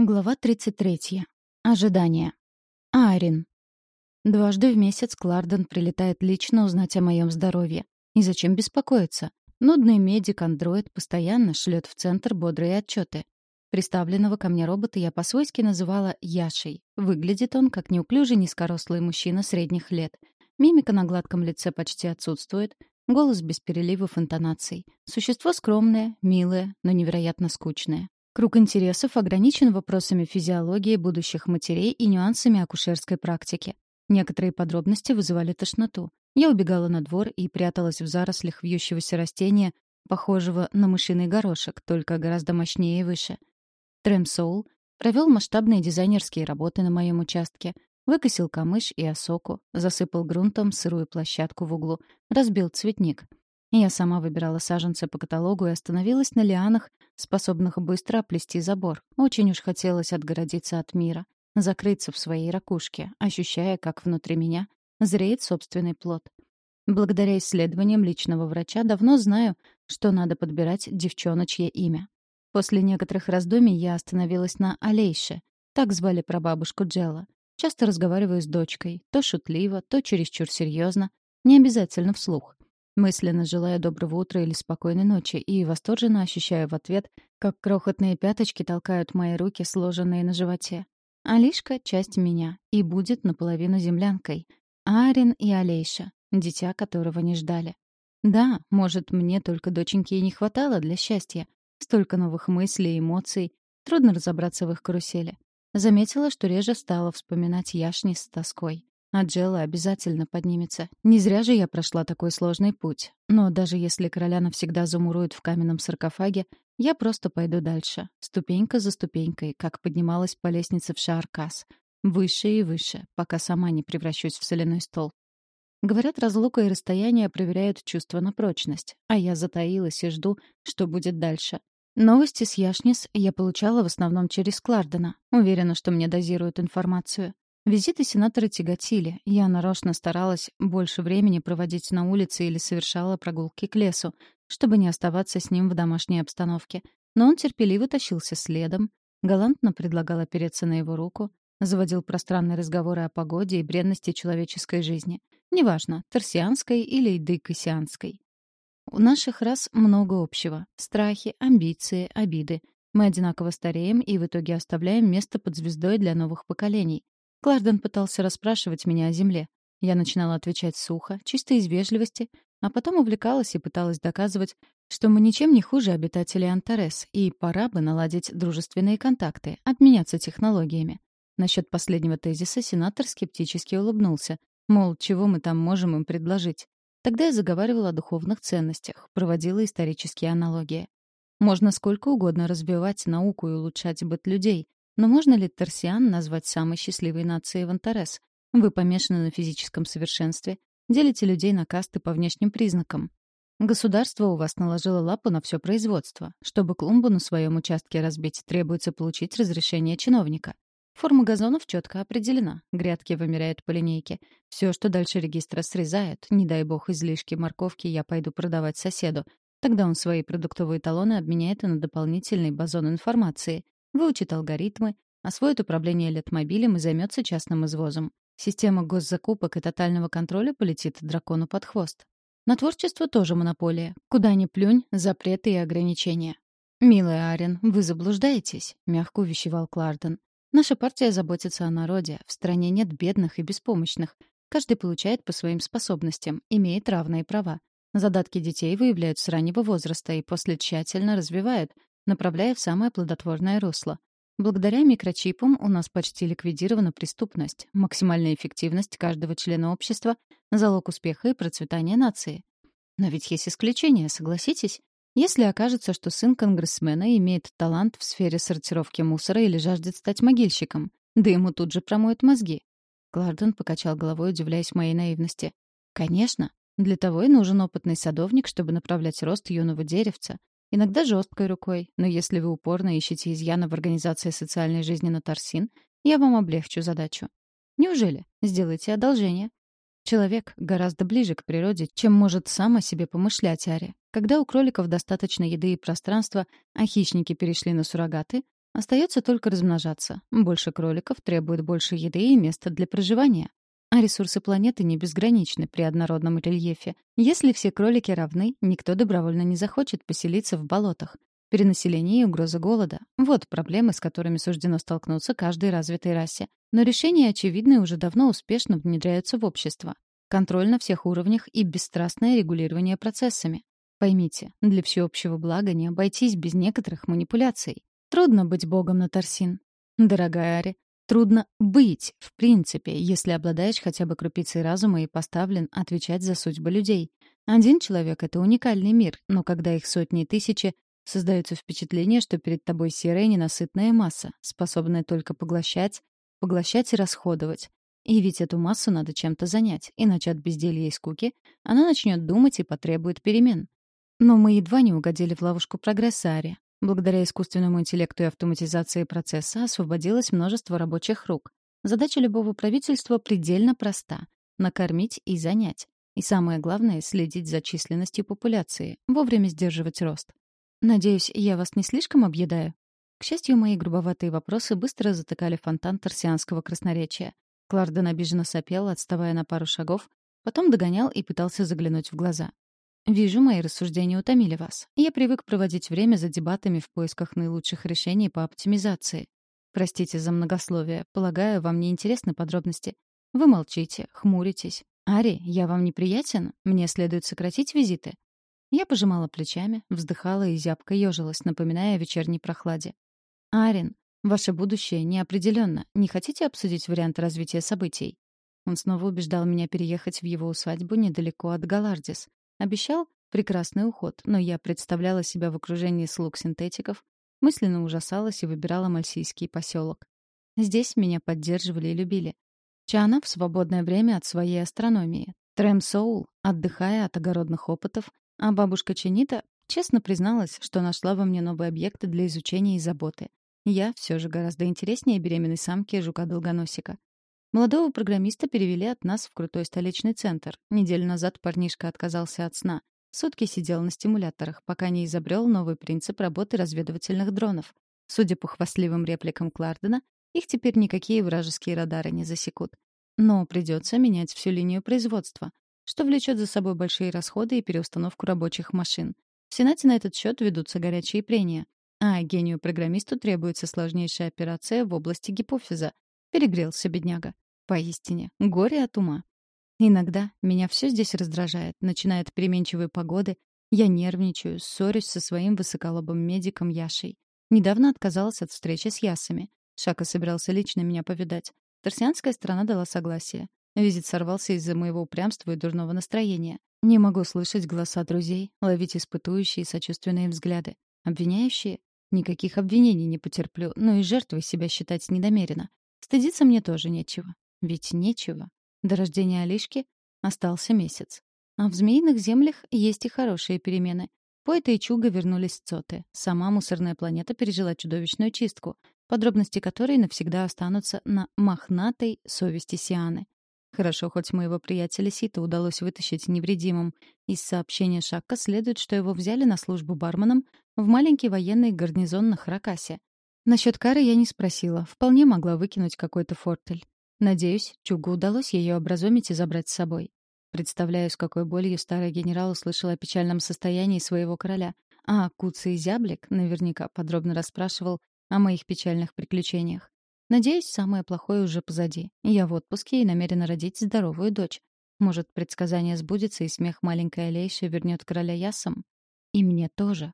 Глава 33. Ожидание. Арин. Дважды в месяц Кларден прилетает лично узнать о моем здоровье. И зачем беспокоиться? Нудный медик-андроид постоянно шлет в центр бодрые отчеты. Приставленного ко мне робота я по-свойски называла Яшей. Выглядит он как неуклюжий низкорослый мужчина средних лет. Мимика на гладком лице почти отсутствует, голос без переливов интонаций. Существо скромное, милое, но невероятно скучное. Круг интересов ограничен вопросами физиологии будущих матерей и нюансами акушерской практики. Некоторые подробности вызывали тошноту. Я убегала на двор и пряталась в зарослях вьющегося растения, похожего на мышиный горошек, только гораздо мощнее и выше. Трэм Соул провел масштабные дизайнерские работы на моем участке, выкосил камыш и осоку, засыпал грунтом сырую площадку в углу, разбил цветник — я сама выбирала саженцы по каталогу и остановилась на лианах, способных быстро оплести забор. Очень уж хотелось отгородиться от мира, закрыться в своей ракушке, ощущая, как внутри меня зреет собственный плод. Благодаря исследованиям личного врача давно знаю, что надо подбирать девчоночье имя. После некоторых раздумий я остановилась на Алейше. Так звали прабабушку Джелла. Часто разговариваю с дочкой, то шутливо, то чересчур серьезно, не обязательно вслух. Мысленно желая доброго утра или спокойной ночи и восторженно ощущаю в ответ, как крохотные пяточки толкают мои руки, сложенные на животе. Алишка — часть меня и будет наполовину землянкой. Арин и Алейша — дитя, которого не ждали. Да, может, мне только доченьки и не хватало для счастья. Столько новых мыслей эмоций. Трудно разобраться в их карусели. Заметила, что реже стала вспоминать Яшни с тоской. А Джелла обязательно поднимется. Не зря же я прошла такой сложный путь. Но даже если короля навсегда замуруют в каменном саркофаге, я просто пойду дальше, ступенька за ступенькой, как поднималась по лестнице в Шааркас. Выше и выше, пока сама не превращусь в соляной стол. Говорят, разлука и расстояние проверяют чувство на прочность, а я затаилась и жду, что будет дальше. Новости с Яшнис я получала в основном через Клардена. Уверена, что мне дозируют информацию. Визиты сенатора тяготили. Я нарочно старалась больше времени проводить на улице или совершала прогулки к лесу, чтобы не оставаться с ним в домашней обстановке. Но он терпеливо тащился следом, галантно предлагал опереться на его руку, заводил пространные разговоры о погоде и бренности человеческой жизни. Неважно, торсианской или дейкосианской. У наших рас много общего. Страхи, амбиции, обиды. Мы одинаково стареем и в итоге оставляем место под звездой для новых поколений. Кларден пытался расспрашивать меня о земле. Я начинала отвечать сухо, чисто из вежливости, а потом увлекалась и пыталась доказывать, что мы ничем не хуже обитателей Антарес, и пора бы наладить дружественные контакты, обменяться технологиями. Насчет последнего тезиса сенатор скептически улыбнулся, мол, чего мы там можем им предложить. Тогда я заговаривала о духовных ценностях, проводила исторические аналогии. Можно сколько угодно разбивать науку и улучшать быт людей, но можно ли Торсиан назвать самой счастливой нацией в Антарес? Вы помешаны на физическом совершенстве, делите людей на касты по внешним признакам. Государство у вас наложило лапу на все производство. Чтобы клумбу на своем участке разбить, требуется получить разрешение чиновника. Форма газонов четко определена. Грядки вымеряют по линейке. Все, что дальше регистра срезают, не дай бог излишки морковки, я пойду продавать соседу. Тогда он свои продуктовые талоны обменяет на дополнительный базон информации выучит алгоритмы, освоит управление летмобилем и займется частным извозом. Система госзакупок и тотального контроля полетит дракону под хвост. На творчество тоже монополия. Куда ни плюнь, запреты и ограничения. «Милая Арен, вы заблуждаетесь», — мягко увещевал Кларден. «Наша партия заботится о народе. В стране нет бедных и беспомощных. Каждый получает по своим способностям, имеет равные права. Задатки детей выявляют с раннего возраста и после тщательно развивают, направляя в самое плодотворное русло. Благодаря микрочипам у нас почти ликвидирована преступность, максимальная эффективность каждого члена общества — залог успеха и процветания нации. Но ведь есть исключения, согласитесь? Если окажется, что сын конгрессмена имеет талант в сфере сортировки мусора или жаждет стать могильщиком, да ему тут же промоют мозги. Кларден покачал головой, удивляясь моей наивности. Конечно, для того и нужен опытный садовник, чтобы направлять рост юного деревца, Иногда жесткой рукой, но если вы упорно ищете изъяна в организации социальной жизни на Торсин, я вам облегчу задачу. Неужели? Сделайте одолжение. Человек гораздо ближе к природе, чем может сам о себе помышлять Ари. Когда у кроликов достаточно еды и пространства, а хищники перешли на суррогаты, Остается только размножаться. Больше кроликов требует больше еды и места для проживания. А ресурсы планеты не безграничны при однородном рельефе. Если все кролики равны, никто добровольно не захочет поселиться в болотах. Перенаселение и угроза голода — вот проблемы, с которыми суждено столкнуться каждой развитой расе. Но решения очевидные уже давно успешно внедряются в общество. Контроль на всех уровнях и бесстрастное регулирование процессами. Поймите, для всеобщего блага не обойтись без некоторых манипуляций. Трудно быть богом на Торсин. Дорогая Ари, трудно быть, в принципе, если обладаешь хотя бы крупицей разума и поставлен отвечать за судьбы людей. Один человек — это уникальный мир, но когда их сотни и тысячи, создается впечатление, что перед тобой серая ненасытная масса, способная только поглощать, поглощать и расходовать. И ведь эту массу надо чем-то занять, иначе от безделья и скуки она начнет думать и потребует перемен. Но мы едва не угодили в ловушку прогресса, Ари. Благодаря искусственному интеллекту и автоматизации процесса освободилось множество рабочих рук. Задача любого правительства предельно проста — накормить и занять. И самое главное — следить за численностью популяции, вовремя сдерживать рост. Надеюсь, я вас не слишком объедаю? К счастью, мои грубоватые вопросы быстро затыкали фонтан торсианского красноречия. Кларден обиженно сопел, отставая на пару шагов, потом догонял и пытался заглянуть в глаза. Вижу, мои рассуждения утомили вас. Я привык проводить время за дебатами в поисках наилучших решений по оптимизации. Простите за многословие. Полагаю, вам не интересны подробности. Вы молчите, хмуритесь. Ари, я вам неприятен? Мне следует сократить визиты. Я пожимала плечами, вздыхала и зябко ёжилась, напоминая о вечерней прохладе. «Арин, ваше будущее неопределенно. Не хотите обсудить варианты развития событий?» Он снова убеждал меня переехать в его усадьбу недалеко от Галардис. Обещал прекрасный уход, но я представляла себя в окружении слуг-синтетиков, мысленно ужасалась и выбирала мальсийский поселок. Здесь меня поддерживали и любили. Чана в свободное время от своей астрономии. Трэм Соул, отдыхая от огородных опытов, а бабушка Ченита честно призналась, что нашла во мне новые объекты для изучения и заботы. Я все же гораздо интереснее беременной самки жука-долгоносика. Молодого программиста перевели от нас в крутой столичный центр. Неделю назад парнишка отказался от сна. Сутки сидел на стимуляторах, пока не изобрел новый принцип работы разведывательных дронов. Судя по хвастливым репликам Клардена, их теперь никакие вражеские радары не засекут. Но придется менять всю линию производства, что влечет за собой большие расходы и переустановку рабочих машин. В Сенате на этот счет ведутся горячие прения. А гению-программисту требуется сложнейшая операция в области гипофиза, Перегрелся бедняга. Поистине, горе от ума. Иногда меня все здесь раздражает. Начинают переменчивые погоды. Я нервничаю, ссорюсь со своим высоколобым медиком Яшей. Недавно отказалась от встречи с Ясами. Шака собирался лично меня повидать. Торсианская сторона дала согласие. Визит сорвался из-за моего упрямства и дурного настроения. Не могу слышать голоса друзей, ловить испытующие сочувственные взгляды. Обвиняющие? Никаких обвинений не потерплю, но и жертвой себя считать недомерено. Стыдиться мне тоже нечего. Ведь нечего. До рождения Алишки остался месяц. А в Змеиных землях есть и хорошие перемены. Поэты и Чуга вернулись Цоты. Сама мусорная планета пережила чудовищную чистку, подробности которой навсегда останутся на мохнатой совести Сианы. Хорошо, хоть моего приятеля Сита удалось вытащить невредимым. Из сообщения Шакка следует, что его взяли на службу барменом в маленький военный гарнизон на Хракасе. Насчет кары я не спросила. Вполне могла выкинуть какой-то фортель. Надеюсь, Чугу удалось ее образумить и забрать с собой. Представляю, с какой болью старый генерал услышал о печальном состоянии своего короля. А Куцый Зяблик наверняка подробно расспрашивал о моих печальных приключениях. Надеюсь, самое плохое уже позади. Я в отпуске и намерена родить здоровую дочь. Может, предсказание сбудется, и смех маленькой Алейши вернет короля Ясом? И мне тоже.